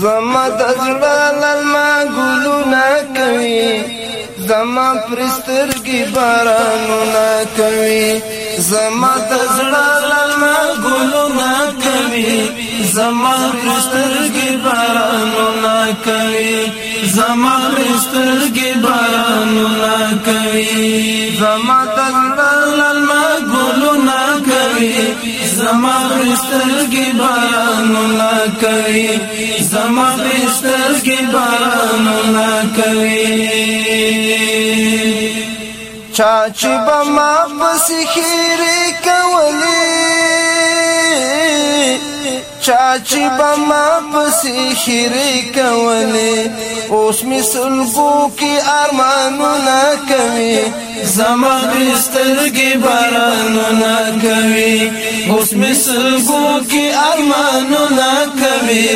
زما د زړه لالما ګلونه کوي زما پرسترګي بارانونه کوي زما د زړه لالما ګلونه کوي زما پرسترګي بارانونه کوي زما پرسترګي بارانونه کوي زما د زړه لالما کوي زما سترګې باران نه کوي زما سترګې باران نه کوي چا چې بما پس خیره کولی چاچی بما پسی خیری کولی اوس می سلگو کی ارمانو نا کوي زما دسترگی بارانو نا کوي اوس می سلگو کی ارمانو نا کوي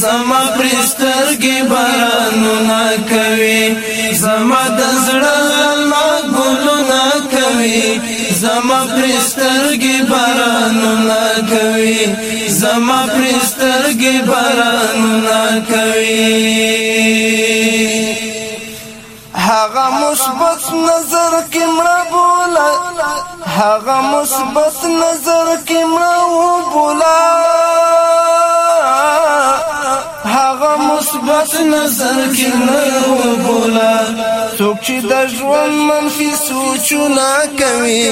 زما پرسترگی بارانو نا کوي زما دزړه ما ګلو نا کوي زما پرسترگی بارانو نا کوي زما پرسترګې باران نه کوي هغه مثبت نظر کې مړه بولا هغه مثبت نظر کې مړه بولا هغه مثبت نظر کې مړه بولا چې د ژوند منفي سوچونه کوي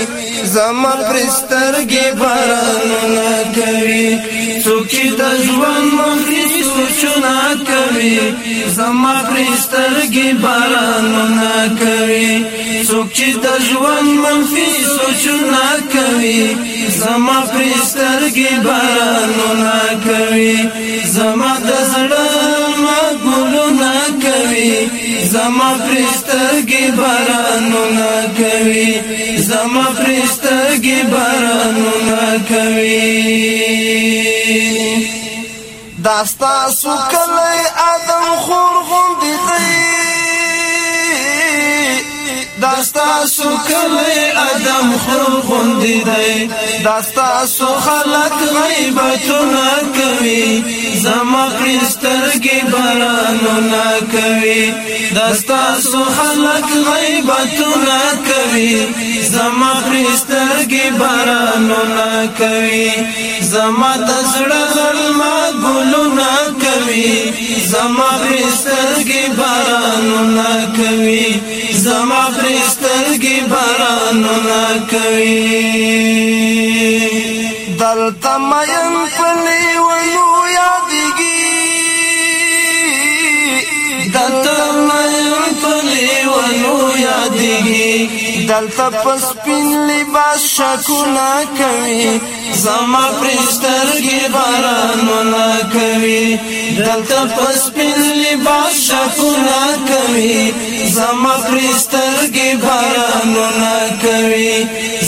زمان پرسترګې بارانونه کوي څوک چې د ژوند منفي سوچونه کوي زمان پرسترګې بارانونه کوي څوک چې د ژوند منفي سوچونه کوي زما پرسترګې بارانونه کوي زما د زړه ما ګلونه کوي زما پرستګي بارانونه کوي زما پرستګي بارانونه کوي داستا سو کله ادم خور غوندې دی داستا سو کلی ادم خور غوندی دی داستا سو خلق غیبتونه کوي زما کړي سترګې بارانونه کوي دستا سو خلق غیبتنا کوي زما پرسترګي بارانونه کوي زما د زړه غلما ګلونه کوي زما پرسترګي بارانونه کوي زما پرسترګي بارانونه کوي دلته مېن دلته پس پین لباس شکونا کوي زما پرسترګي بارانونه کوي دلته پس پین لباس شکونا کوي زما پرسترګي بارانونه کوي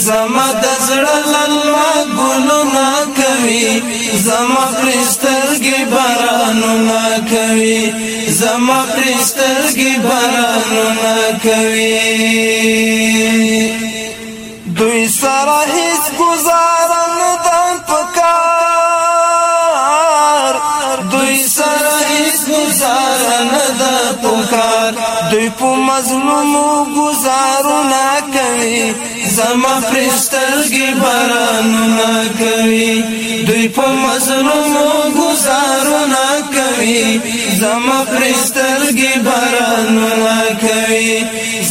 زما د زړه لالما ګلونه کوي زما پرسترګي بارانونه کوي زما پرسترګي بارانونه کوي دوی سره هیڅ گزارن دان پکار دوی سره هیڅ گزارن دان پکار دوی په مظلومو گزارونه کوي زما پرسترګي بارانونه کوي دوی په مظلومو گزارونه کوي زما پرسترګي بارانونه کوي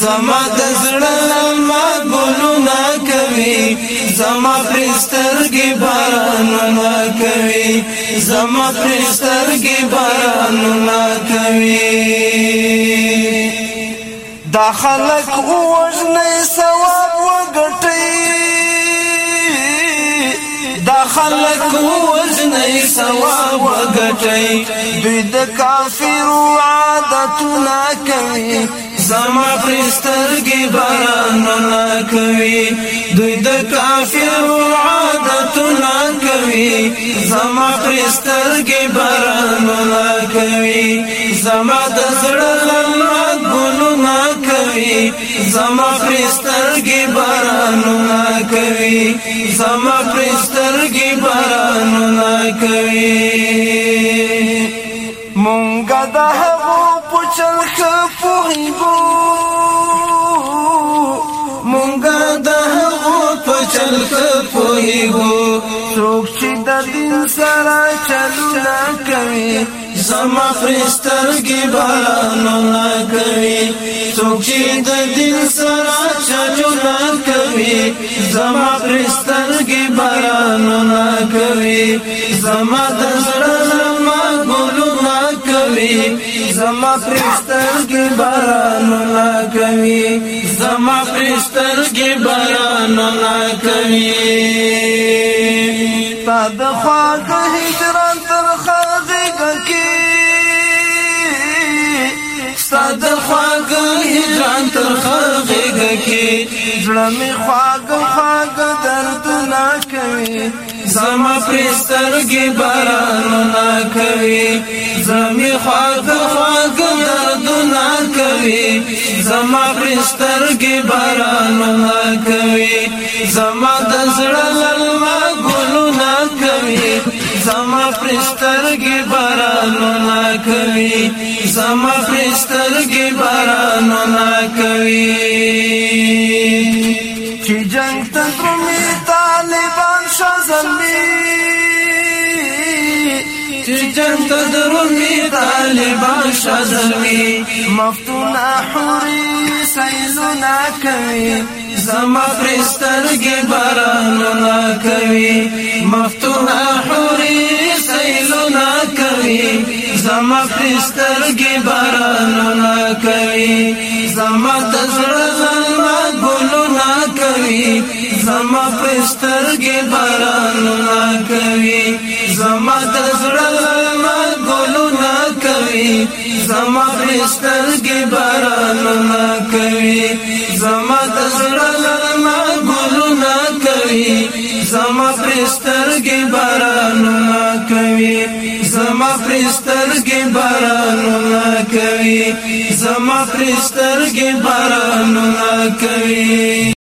زما د زړه ما ګلونه کوي زما پرسترګي بارانونه کوي زما پرسترګي بارانونه کوي دا خلق وژنې ثواب وګټي دا خلق وژنې نه ثواب وګټي دوی د کافرو عادتونه کوي زما پرسترګي باران نه کوي دوی د کافرو عادتونه کوي زما پرسترګي باران نه کوي زما د زړه الله کوي زما پرسترګي بارانونه کوي زما پرسترګي بارانونه کوي مونږه د هغو پچل خپوهیبو مونږه د هغو پچل خپوهیبو څوک چې د دین سره چلو نه کوي زما پرسترګي بارانونه کوي څوک چې د دین سره چا جنا کوي زما پرستر کې باران نه کوي زما د زړه زما ګلو نه کوي زما پرستر کې باران نه کوي زما پرستر کې باران نه کوي تد خواږه هجران تر خاږه کې تد خواږه ځان تر خرغې دکی زړه می خواګ خواګ درد نه کوي زما پرسترګې باران نه کوي زمي خواګ خواګ درد نه کوي زما پرسترګې باران نه کوي زما د زړه لمر زما پرسترګي بارانونه کوي زما پرسترګي بارانونه کوي چې جنگ تندرمي طالبان شزمي چې جنگ تدرمي طالبان شزمي مفتون حوري سيلنا کوي زما پرسترګي بارانونه کوي مفتون حوري کوي زما پسترګي بارانونه کوي زما تزړه زلما ګلونه کوي زما پسترګي بارانونه کوي زما تزړه زلما ګلونه کوي زما پسترګي بارانونه کوي زما تزړه زما پرسترګي بارانونه کوي زما پرسترګي بارانونه کوي زما پرسترګي بارانونه کوي